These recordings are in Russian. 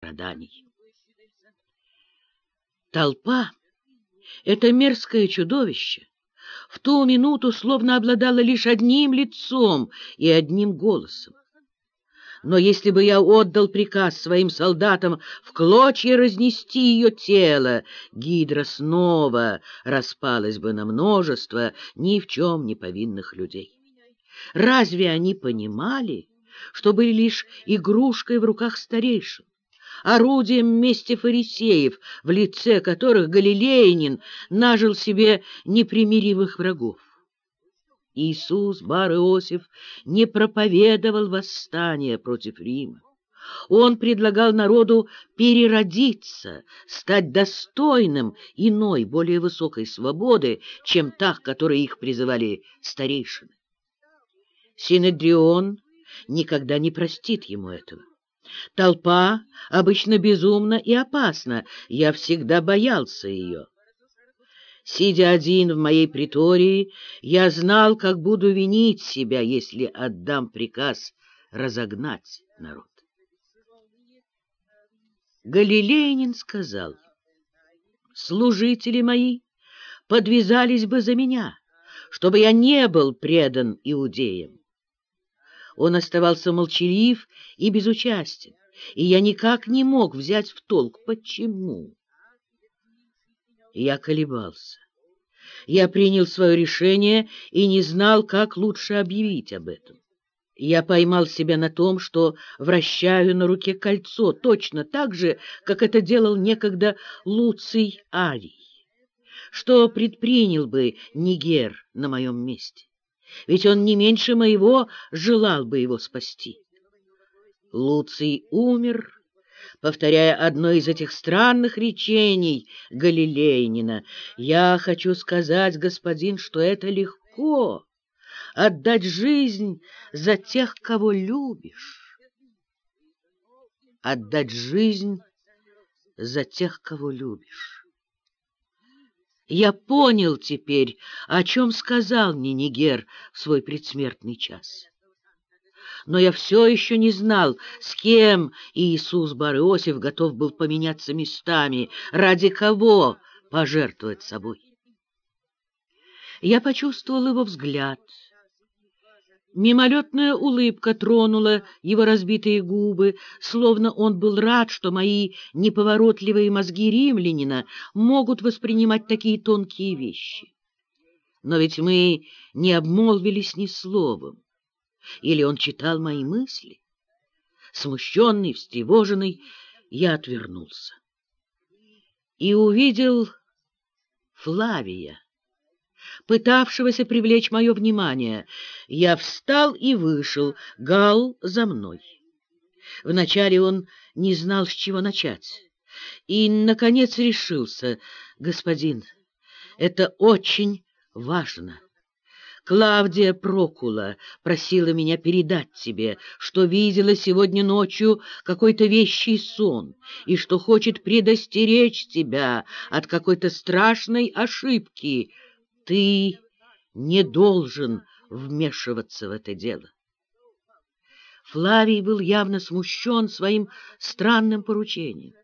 страданий. Толпа, это мерзкое чудовище, в ту минуту словно обладала лишь одним лицом и одним голосом. Но если бы я отдал приказ своим солдатам в клочья разнести ее тело, гидра снова распалась бы на множество ни в чем не повинных людей. Разве они понимали, что были лишь игрушкой в руках старейшин? Орудием мести фарисеев, в лице которых Галилеянин нажил себе непримиримых врагов. Иисус, бар Иосиф, не проповедовал восстание против Рима. Он предлагал народу переродиться, стать достойным иной, более высокой свободы, чем та, к которой их призывали старейшины. Синедрион никогда не простит ему этого. Толпа обычно безумна и опасна, я всегда боялся ее. Сидя один в моей притории, я знал, как буду винить себя, если отдам приказ разогнать народ. Галилеянин сказал, «Служители мои подвязались бы за меня, чтобы я не был предан иудеям. Он оставался молчалив и безучастен, и я никак не мог взять в толк, почему. Я колебался. Я принял свое решение и не знал, как лучше объявить об этом. Я поймал себя на том, что вращаю на руке кольцо, точно так же, как это делал некогда Луций Арий. Что предпринял бы Нигер на моем месте? Ведь он не меньше моего желал бы его спасти. Луций умер, повторяя одно из этих странных речений Галилейнина. «Я хочу сказать, господин, что это легко — отдать жизнь за тех, кого любишь. Отдать жизнь за тех, кого любишь». Я понял теперь, о чем сказал мне Нигер в свой предсмертный час. Но я все еще не знал, с кем Иисус Бариосиф готов был поменяться местами, ради кого пожертвовать собой. Я почувствовал его взгляд — Мимолетная улыбка тронула его разбитые губы, словно он был рад, что мои неповоротливые мозги римлянина могут воспринимать такие тонкие вещи. Но ведь мы не обмолвились ни словом. Или он читал мои мысли? Смущенный, встревоженный, я отвернулся. И увидел Флавия пытавшегося привлечь мое внимание. Я встал и вышел, Гал за мной. Вначале он не знал, с чего начать. И, наконец, решился. «Господин, это очень важно». Клавдия Прокула просила меня передать тебе, что видела сегодня ночью какой-то вещий сон и что хочет предостеречь тебя от какой-то страшной ошибки, ты не должен вмешиваться в это дело. Флавий был явно смущен своим странным поручением.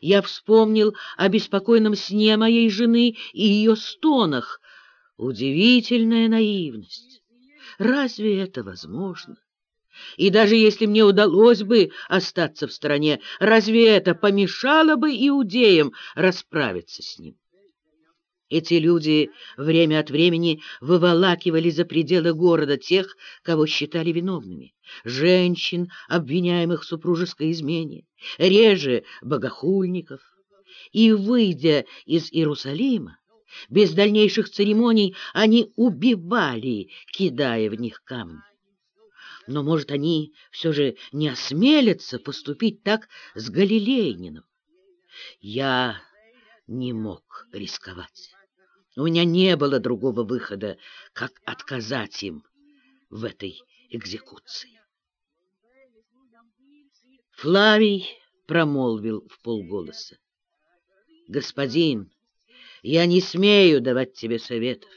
Я вспомнил о беспокойном сне моей жены и ее стонах. Удивительная наивность. Разве это возможно? И даже если мне удалось бы остаться в стороне, разве это помешало бы иудеям расправиться с ним? Эти люди время от времени выволакивали за пределы города тех, кого считали виновными. Женщин, обвиняемых в супружеской измене, реже богохульников. И, выйдя из Иерусалима, без дальнейших церемоний они убивали, кидая в них камни. Но, может, они все же не осмелятся поступить так с Галилейнином? Я не мог рисковать. У меня не было другого выхода, как отказать им в этой экзекуции. Флавий промолвил в полголоса. «Господин, я не смею давать тебе советов.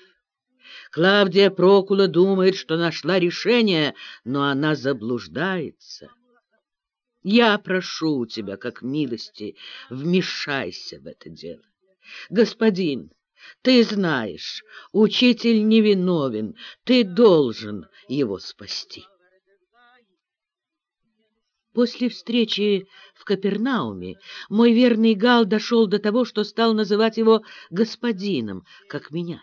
Клавдия Прокула думает, что нашла решение, но она заблуждается. Я прошу тебя, как милости, вмешайся в это дело. Господин, ты знаешь, учитель невиновен, ты должен его спасти. После встречи в Капернауме мой верный Гал дошел до того, что стал называть его господином, как меня.